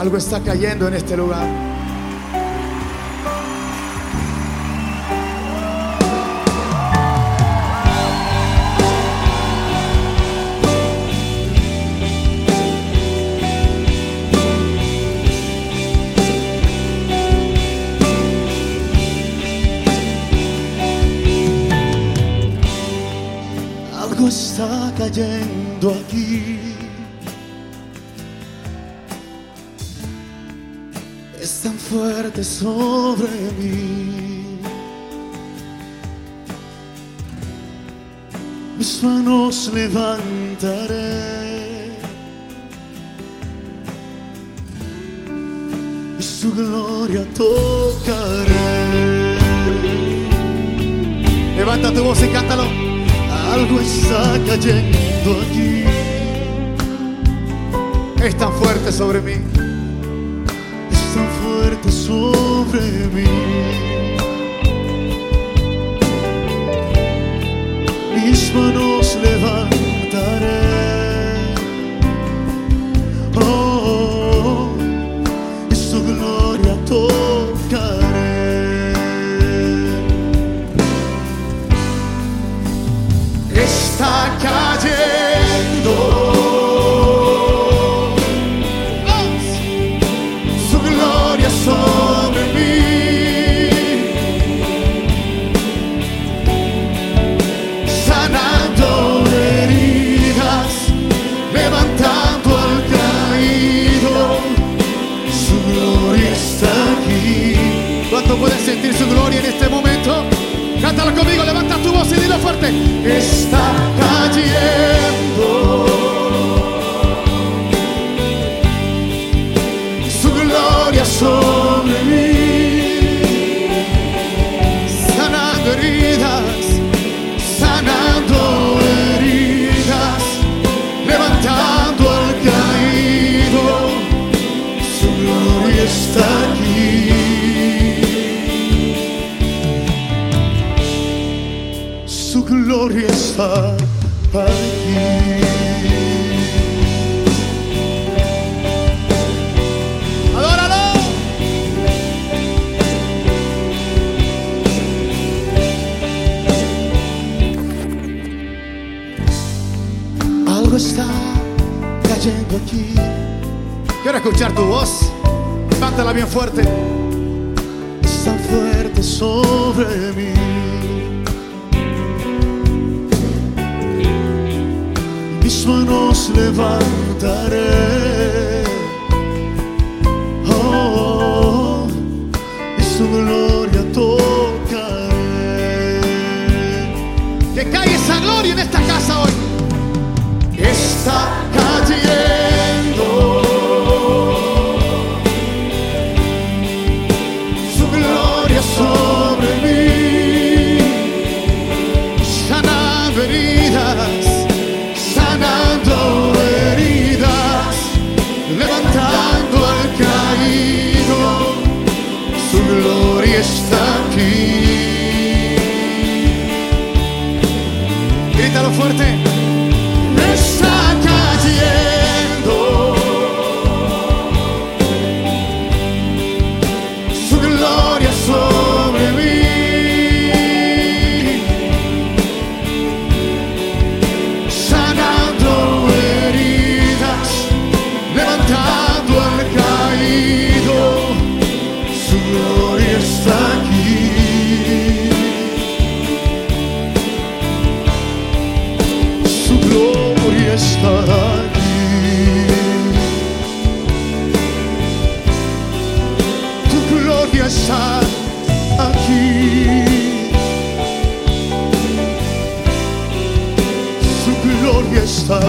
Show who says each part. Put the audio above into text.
Speaker 1: Algo está cayendo en este lugar.
Speaker 2: Algo está cayendo aquí. Es tan fuerte sobre mí. Mis manos levantaré. Y su gloria tocaré.
Speaker 1: Levanta tu voz y cántalo.
Speaker 2: Algo está cayendo aquí.
Speaker 1: Es tan fuerte sobre mí.
Speaker 2: Sobre mí. Mis manos levantaré. Oh, y su gloria tocaré.
Speaker 1: Está cayendo. Este momento? Cántalo conmigo, levanta tu voz y dilo fuerte.
Speaker 2: Está gloria está aquí.
Speaker 1: adóralo.
Speaker 2: Algo está cayendo aquí.
Speaker 1: Quiero escuchar tu voz. Cántala bien fuerte.
Speaker 2: Es tan fuerte sobre mí. Manos levantaré. Está aquí.
Speaker 1: grítalo fuerte.
Speaker 2: Está aquí. Su gloria está